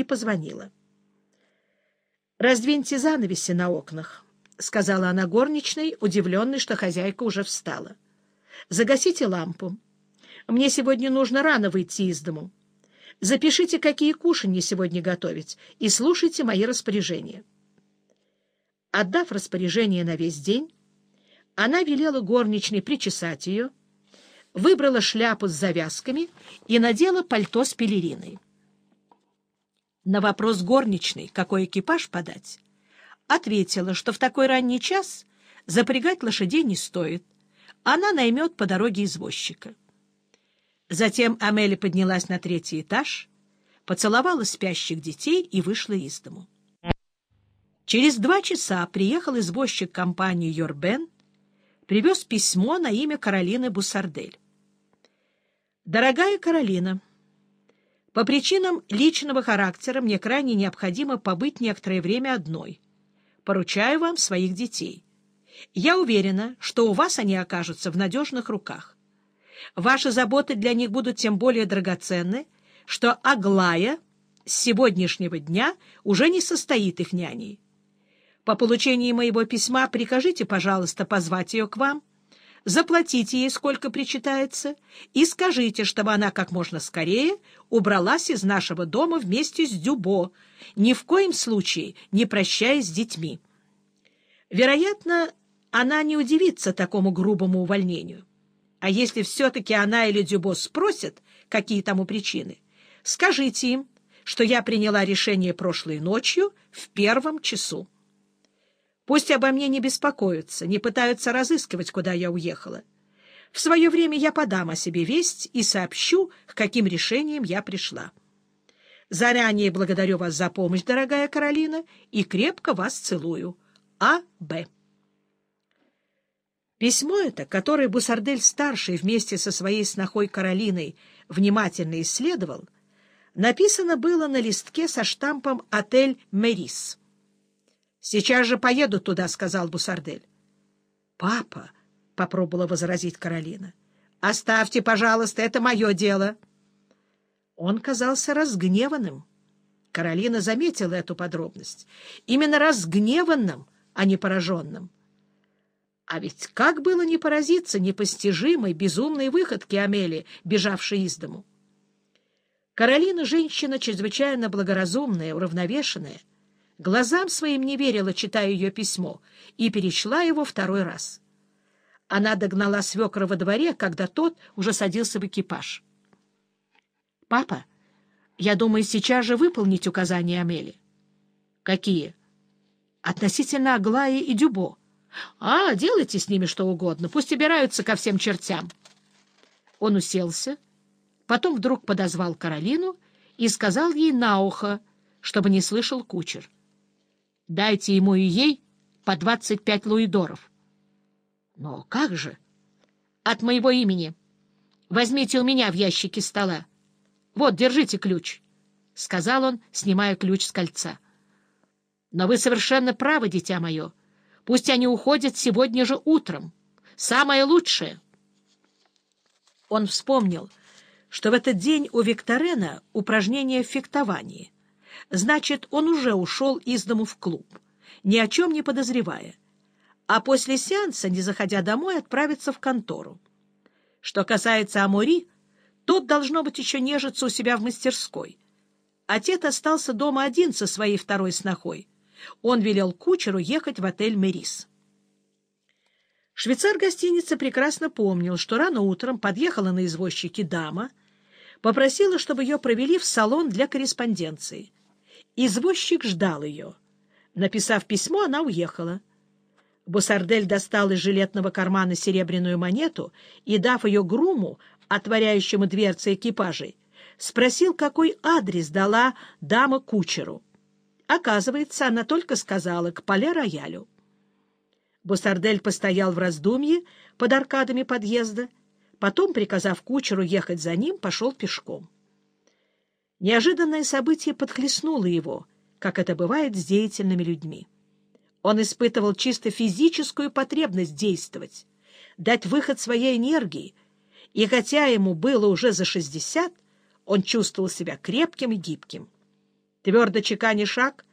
и позвонила. «Раздвиньте занавеси на окнах», — сказала она горничной, удивленной, что хозяйка уже встала. «Загасите лампу. Мне сегодня нужно рано выйти из дому. Запишите, какие кушанья сегодня готовить, и слушайте мои распоряжения». Отдав распоряжение на весь день, она велела горничной причесать ее, выбрала шляпу с завязками и надела пальто с пелериной. На вопрос горничной, какой экипаж подать, ответила, что в такой ранний час запрягать лошадей не стоит. Она наймет по дороге извозчика. Затем Амели поднялась на третий этаж, поцеловала спящих детей и вышла из дому. Через два часа приехал извозчик компании «Йорбен», привез письмо на имя Каролины Бусардель. «Дорогая Каролина», по причинам личного характера мне крайне необходимо побыть некоторое время одной. Поручаю вам своих детей. Я уверена, что у вас они окажутся в надежных руках. Ваши заботы для них будут тем более драгоценны, что Аглая с сегодняшнего дня уже не состоит их няней. По получении моего письма прикажите, пожалуйста, позвать ее к вам, заплатите ей сколько причитается и скажите, чтобы она как можно скорее убралась из нашего дома вместе с Дюбо, ни в коем случае не прощаясь с детьми. Вероятно, она не удивится такому грубому увольнению. А если все-таки она или Дюбо спросят, какие тому причины, скажите им, что я приняла решение прошлой ночью в первом часу. Пусть обо мне не беспокоятся, не пытаются разыскивать, куда я уехала. В свое время я подам о себе весть и сообщу, к каким решениям я пришла. Заранее благодарю вас за помощь, дорогая Каролина, и крепко вас целую. А. Б. Письмо это, которое Бусардель-старший вместе со своей снохой Каролиной внимательно исследовал, написано было на листке со штампом «Отель Мерис». Сейчас же поеду туда, — сказал Бусардель. — Папа, — попробовала возразить Каролина, — оставьте, пожалуйста, это мое дело. Он казался разгневанным. Каролина заметила эту подробность. Именно разгневанным, а не пораженным. А ведь как было не поразиться непостижимой, безумной выходке Амели, бежавшей из дому? Каролина — женщина чрезвычайно благоразумная, уравновешенная, Глазам своим не верила, читая ее письмо, и перечла его второй раз. Она догнала свекра во дворе, когда тот уже садился в экипаж. — Папа, я думаю сейчас же выполнить указания Амели. — Какие? — Относительно Аглаи и Дюбо. — А, делайте с ними что угодно, пусть убираются ко всем чертям. Он уселся, потом вдруг подозвал Каролину и сказал ей на ухо, чтобы не слышал кучер. — Дайте ему и ей по двадцать пять луидоров. — Но как же? — От моего имени. Возьмите у меня в ящике стола. Вот, держите ключ, — сказал он, снимая ключ с кольца. — Но вы совершенно правы, дитя мое. Пусть они уходят сегодня же утром. Самое лучшее. Он вспомнил, что в этот день у Викторена упражнение в фехтовании — Значит, он уже ушел из дому в клуб, ни о чем не подозревая, а после сеанса, не заходя домой, отправиться в контору. Что касается Амури, тот, должно быть, еще нежится у себя в мастерской. Отец остался дома один со своей второй снохой. Он велел кучеру ехать в отель «Мерис». Швейцар гостиницы прекрасно помнил, что рано утром подъехала на извозчике дама, попросила, чтобы ее провели в салон для корреспонденции — Извозчик ждал ее. Написав письмо, она уехала. Бусардель достал из жилетного кармана серебряную монету и, дав ее груму, отворяющему дверцы экипажей, спросил, какой адрес дала дама кучеру. Оказывается, она только сказала «к поля-роялю». Бусардель постоял в раздумье под аркадами подъезда, потом, приказав кучеру ехать за ним, пошел пешком. Неожиданное событие подхлестнуло его, как это бывает с деятельными людьми. Он испытывал чисто физическую потребность действовать, дать выход своей энергии, и хотя ему было уже за шестьдесят, он чувствовал себя крепким и гибким. Твердо чеканя шаг,